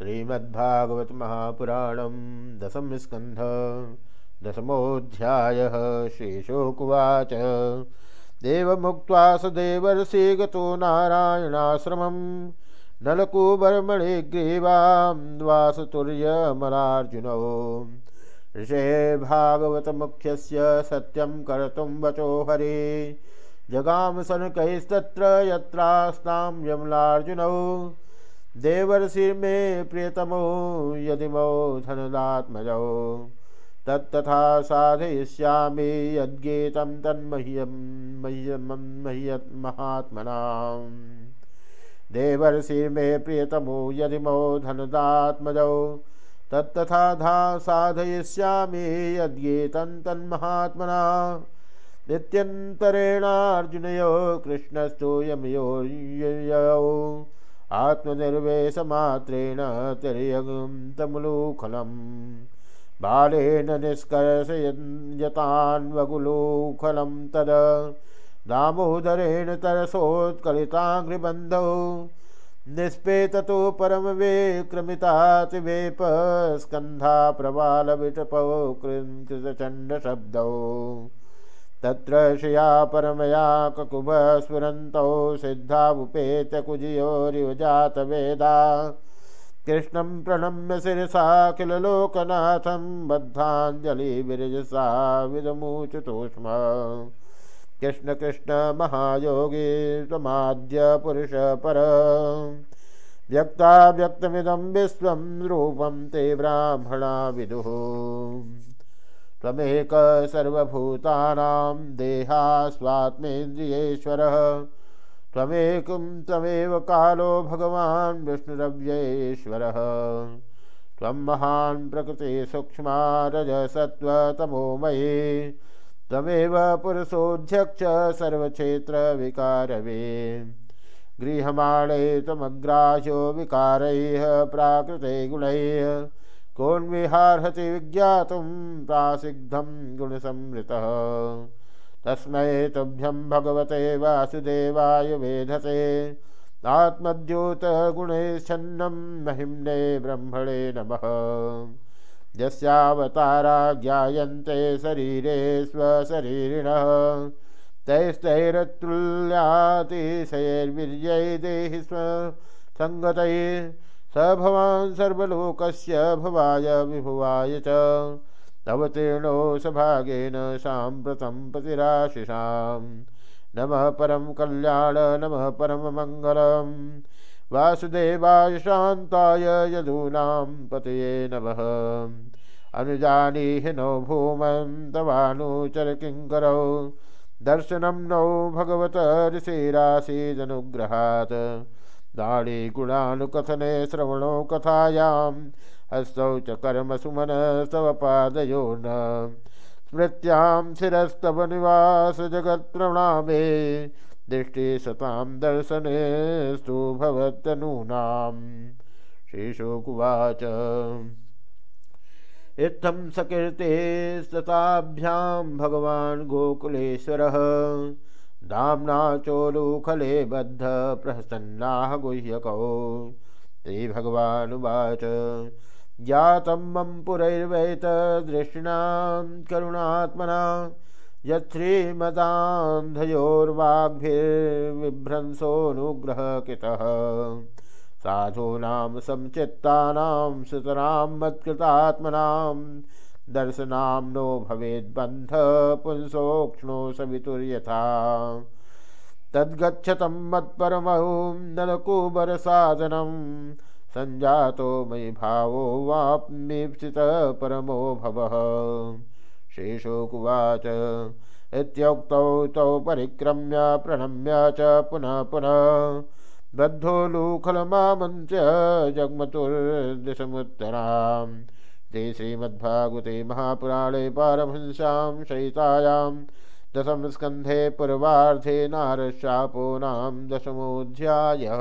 श्रीमद्भागवत महापुराण दशम स्कंध दशमोध्याय श्रीशोकुवाच देवमुक्त्वा स देवर्षि गतो नारायणाश्रमं, नलकूबर्मणिग्रीवां वासतुर्यमलार्जुनौ ऋषे भागवतमुख्यस्य सत्यं कर्तुं वचो हरे। जगाम सनकैस्तत्र यत्रास्तां यमलार्जुनौ। देवर्षि मे प्रियतमो, यदि मो धनदात्मजौ तत्तथा साधयिष्यामि यद्गीतं तन्मह्यं मह्यमं मह्यत् महात्मनाम्। देवर्षि मे प्रियतमो, यदि मो धनदात्मजौ तत्तथा धा साधयिष्यामि यद्गीतं तन्महात्मना। नित्यन्तरेणार्जुनयो कृष्णस्तु आत्मनिर्वेशमात्रेण तिर्यगं तमुलूखलम्। बालेन निष्कर्षयतान्वकुलूखलं तद। दामोदरेण तरसोत्कलिताङ्घ्रिबन्धौ निष्पेततो परमवेक्रमितातिवेपस्कन्धा प्रबालविटपौ कृतचण्डशब्दौ तत्र श्रिया परमया ककुभस्फुरन्तौ सिद्धावुपेतकुजियोरिव जातवेदा कृष्णं प्रणम्य शिरसा किल लोकनाथं बद्धाञ्जलिविरजसा विदमुचुतोष्म। कृष्ण कृष्ण महायोगी त्वमाद्य पुरुष पर। व्यक्ता व्यक्तमिदं विश्वं रूपं ते ब्राह्मणा विदुः। त्वमेक सर्वभूतानां देहास्वात्मेन्द्रियेश्वरः। त्वमेकं त्वमेव कालो भगवान् विष्णुरव्ययेश्वरः त्वं महान् प्रकृते सूक्ष्मा रजसत्त्वतमोमयी। त्वमेव पुरुषोऽध्यक्ष सर्वक्षेत्रविकारवे गृह्यमाणे त्वमग्राह्यो विकारैः, प्राकृते गुणैः। कोन्विहार्हति विज्ञातुं प्रासिद्धं गुणसंवृतः। तस्मै तुभ्यं भगवते वासुदेवाय वेधसे। आत्मद्योतगुणैश्छन्नं महिम्ने ब्रह्मणे नमः। यस्यावतारा ज्ञायन्ते शरीरे स्वशरीरिणः। तैस्तैरतुल्यातिशयैर्वीर्यै देहि स्वसङ्गतैः स भवान् सर्वलोकस्य भवाय विभुवाय च। अवतीर्णो सभागेन साम्प्रतं पतिराशिषां नमः परं कल्याण, नमः परममङ्गलम् वासुदेवाय शान्ताय यदूनां पतये नमः। अनुजानीहि नो भूमं तवानुचरकिङ्करौ दर्शनं नो भगवत ऋषिरासीदनुग्रहात्। दाढी गुणानुकथने श्रवणो कथायां, हस्तौ च कर्मसुमनस्तव पादयो न स्मृत्यां शिरस्तव निवासजगत्प्रणामे दृष्टि सतां दर्शनेस्तु भवतनूनां श्रीशोकुवाच। इत्थं सकीर्ते सताभ्यां भगवान् गोकुलेश्वरः। दाम्ना चोलुखले बद्ध प्रहसन्नाः गुह्यकौ। श्रीभगवानुवाच ज्ञातं मम पुरैर्वैतदृष्टिनां करुणात्मना। यत्श्रीमदान्धयोर्वाग्भिर्विभ्रंसोऽनुग्रहकृतः साधूनां संचित्तानां सुतरां मत्कृतात्मनां दर्शनाम्नो भवेद्बन्ध पुंसोक्ष्णो सवितुर्यथा। तद्गच्छतं मत्परमहुं नलकुबरसाधनं सञ्जातो मयि भावो वाप्मीप्सितः परमो भवः। शेषोकुवाच, इत्युक्तौ तौ परिक्रम्य प्रणम्य च पुनः पुनः। बद्धो लूखलमामन्त्य जग्मतुर्दिशमुत्तराम्। ते श्रीमद्भागवते महापुराणे पारमहंस्यां शयितायां दशम स्कंधे पूर्वार्धे नारशापोनां दशमोऽध्यायः।